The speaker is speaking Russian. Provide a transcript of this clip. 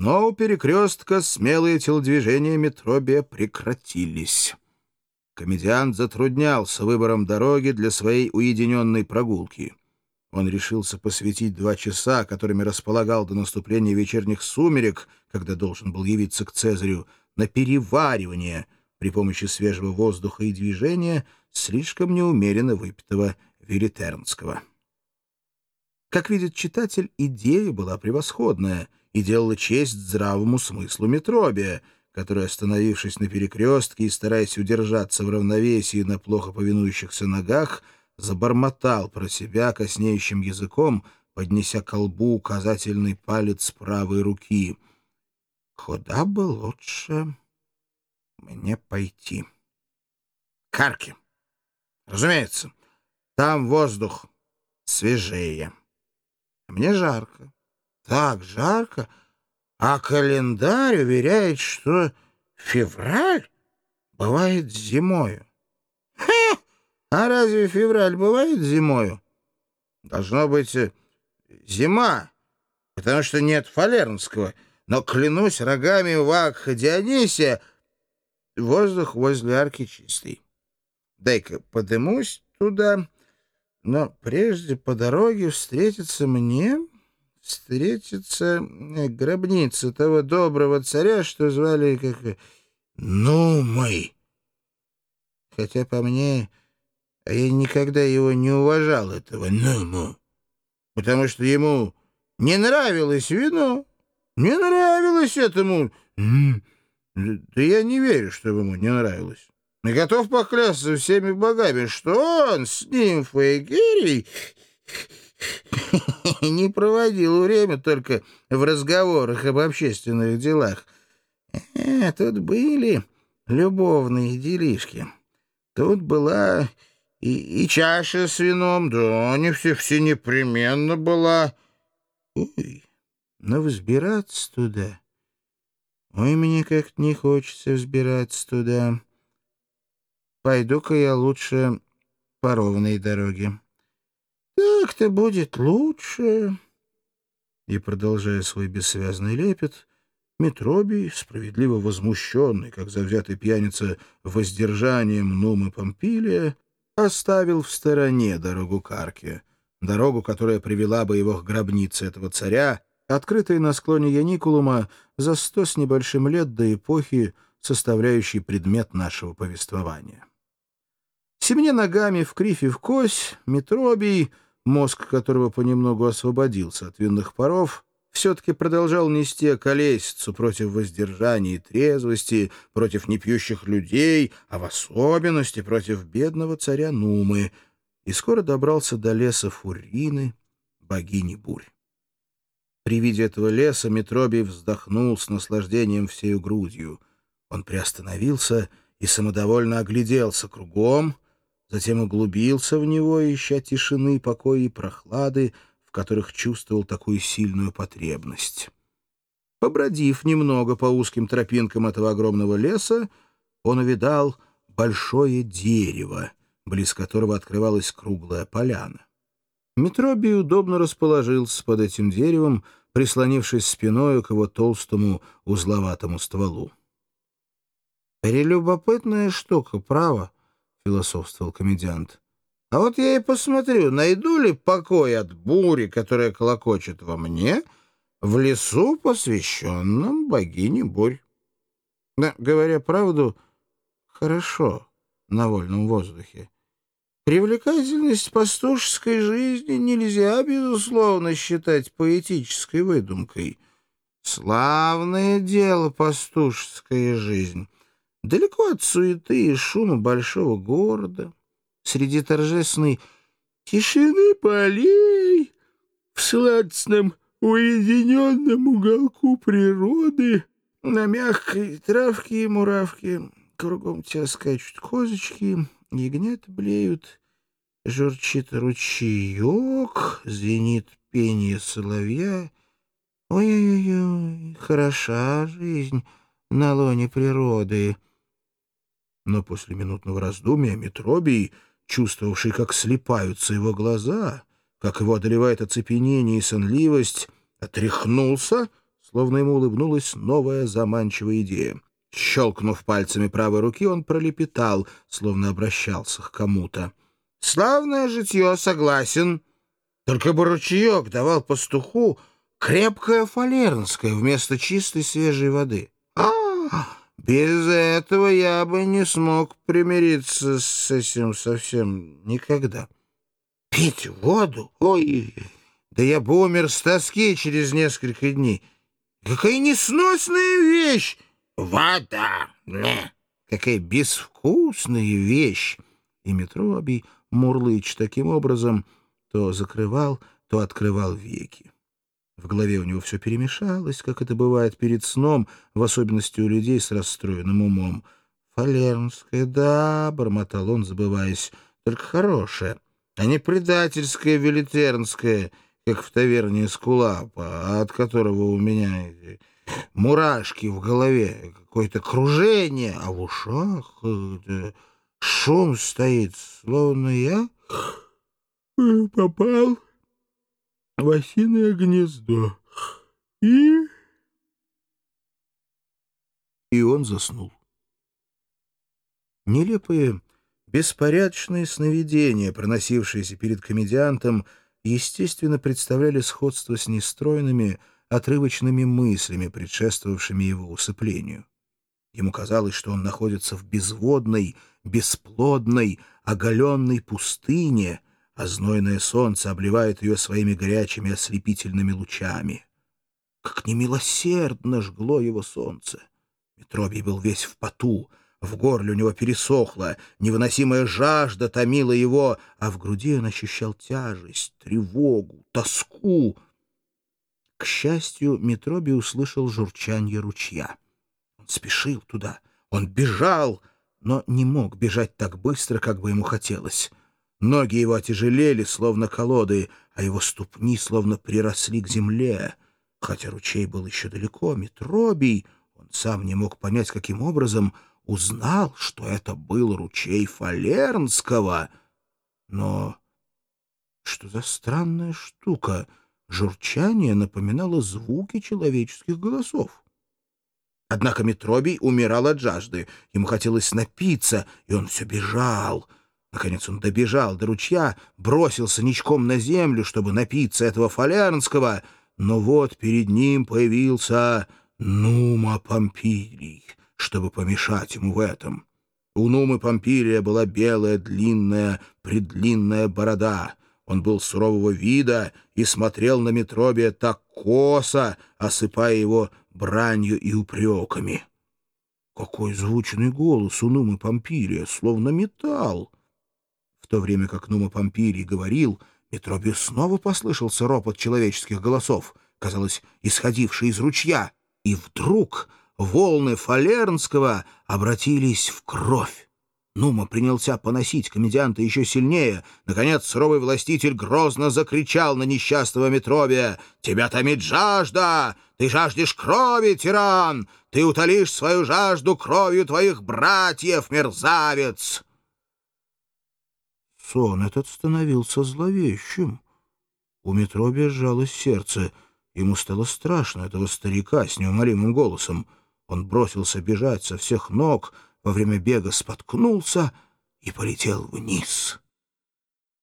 Но у перекрестка смелые телодвижения Метробия прекратились. Комедиант затруднялся выбором дороги для своей уединенной прогулки. Он решился посвятить два часа, которыми располагал до наступления вечерних сумерек, когда должен был явиться к Цезарю, на переваривание при помощи свежего воздуха и движения слишком неумеренно выпитого веритернского. Как видит читатель, идея была превосходная и делала честь здравому смыслу Метробия, который, остановившись на перекрестке и стараясь удержаться в равновесии на плохо повинующихся ногах, забормотал про себя коснеющим языком, поднеся к колбу указательный палец правой руки. «Куда бы лучше мне пойти?» «Карки! Разумеется, там воздух свежее». Мне жарко. Так жарко. А календарь уверяет, что февраль бывает зимою. Ха! А разве февраль бывает зимою? Должно быть э, зима, потому что нет фалернского. Но, клянусь рогами Вакха Дионисия, воздух возле арки чистый. Дай-ка подымусь туда но прежде по дороге встретится мне, встретится э, гробница того доброго царя, что звали как... Ну, мой! Хотя по мне, а я никогда его не уважал, этого Нуму, потому что ему не нравилось вино, не нравилось этому... Да я не верю, что ему не нравилось. И готов поклясться всеми богами, что он с нимфой Гирей не проводил время только в разговорах об общественных делах. Э, тут были любовные делишки. Тут была и, и чаша с вином, да, не все, все непременно была. Ой, но взбираться туда... Ой, мне как-то не хочется взбираться туда. Пойду-ка я лучше по ровной дороге. Так-то будет лучше. И, продолжая свой бессвязный лепет, Метробий, справедливо возмущенный, как завзятый пьяница воздержанием Нумы Помпилия, оставил в стороне дорогу Карке, дорогу, которая привела бы его к гробнице этого царя, открытой на склоне Яникулума за сто с небольшим лет до эпохи, составляющей предмет нашего повествования. Семеня ногами в кривь и в кось, Метробий, мозг которого понемногу освободился от винных паров, все-таки продолжал нести колесицу против воздержания и трезвости, против непьющих людей, а в особенности против бедного царя Нумы, и скоро добрался до леса Фурины, богини бурь. При виде этого леса Метробий вздохнул с наслаждением всею грудью. Он приостановился и самодовольно огляделся кругом — затем углубился в него, ища тишины, покоя и прохлады, в которых чувствовал такую сильную потребность. Побродив немного по узким тропинкам этого огромного леса, он увидал большое дерево, близ которого открывалась круглая поляна. Метробий удобно расположился под этим деревом, прислонившись спиной к его толстому узловатому стволу. «Прелюбопытная штука, право», — философствовал комедиант. «А вот я и посмотрю, найду ли покой от бури, которая колокочет во мне, в лесу, посвященном богине бурь. Да, говоря правду, хорошо на вольном воздухе. Привлекательность пастушеской жизни нельзя, безусловно, считать поэтической выдумкой. Славное дело пастушеская жизнь» далеко от суеты и шума большого города, среди торжественной тишины полей, в сладостном уединенном уголку природы, на мягкой травке и муравке, кругом тебя скачут козочки, ягнят блеют, журчит ручеек, звенит пение соловья. Ой-ой-ой, хороша жизнь на лоне природы. Но после минутного раздумья Метробий, чувствовавший, как слепаются его глаза, как его одолевает оцепенение и сонливость, отряхнулся, словно ему улыбнулась новая заманчивая идея. Щелкнув пальцами правой руки, он пролепетал, словно обращался к кому-то. «Славное житье, согласен. Только бы ручеек давал пастуху крепкое фалернское вместо чистой свежей воды. Без этого я бы не смог примириться с этим совсем никогда. Пить воду? Ой, да я бы умер с тоски через несколько дней. Какая несносная вещь! Вода! Не! Какая безвкусная вещь! И Метробий, мурлыч таким образом, то закрывал, то открывал веки. В голове у него все перемешалось, как это бывает перед сном, в особенности у людей с расстроенным умом. «Фалернская, да», — бормотал он, забываясь, — «только хорошая, а не предательская велитернская, как в таверне Скулапа, от которого у меня мурашки в голове, какое-то кружение, а в ушах э, шум стоит, словно я попал в осиное гнездо. И... И он заснул. Нелепые, беспорядочные сновидения, проносившиеся перед комедиантом, естественно, представляли сходство с нестройными, отрывочными мыслями, предшествовавшими его усыплению. Ему казалось, что он находится в безводной, бесплодной, оголенной пустыне — а знойное солнце обливает ее своими горячими ослепительными лучами. Как немилосердно жгло его солнце! Метробий был весь в поту, в горле у него пересохло, невыносимая жажда томила его, а в груди он ощущал тяжесть, тревогу, тоску. К счастью, Метробий услышал журчанье ручья. Он спешил туда, он бежал, но не мог бежать так быстро, как бы ему хотелось. Ноги его отяжелели, словно колоды, а его ступни словно приросли к земле. Хотя ручей был еще далеко, Метробий, он сам не мог понять, каким образом, узнал, что это был ручей Фалернского. Но что за странная штука? Журчание напоминало звуки человеческих голосов. Однако Метробий умирал от жажды. Ему хотелось напиться, и он все бежал — Наконец он добежал до ручья, бросился ничком на землю, чтобы напиться этого фалярнского, но вот перед ним появился Нума Помпилий, чтобы помешать ему в этом. У Нумы Помпилия была белая длинная, предлинная борода. Он был сурового вида и смотрел на Метробия так косо, осыпая его бранью и упреками. Какой звучный голос у Нумы Помпилия, словно металл! То время как Нума Помпирий говорил, Метробию снова послышался ропот человеческих голосов, казалось, исходивший из ручья, и вдруг волны Фалернского обратились в кровь. Нума принялся поносить комедианта еще сильнее. Наконец суровый властитель грозно закричал на несчастного Метробия. «Тебя томит жажда! Ты жаждешь крови, тиран! Ты утолишь свою жажду кровью твоих братьев, мерзавец!» Сон этот становился зловещим. У Метробия сжалось сердце. Ему стало страшно этого старика с неумолимым голосом. Он бросился бежать со всех ног, во время бега споткнулся и полетел вниз.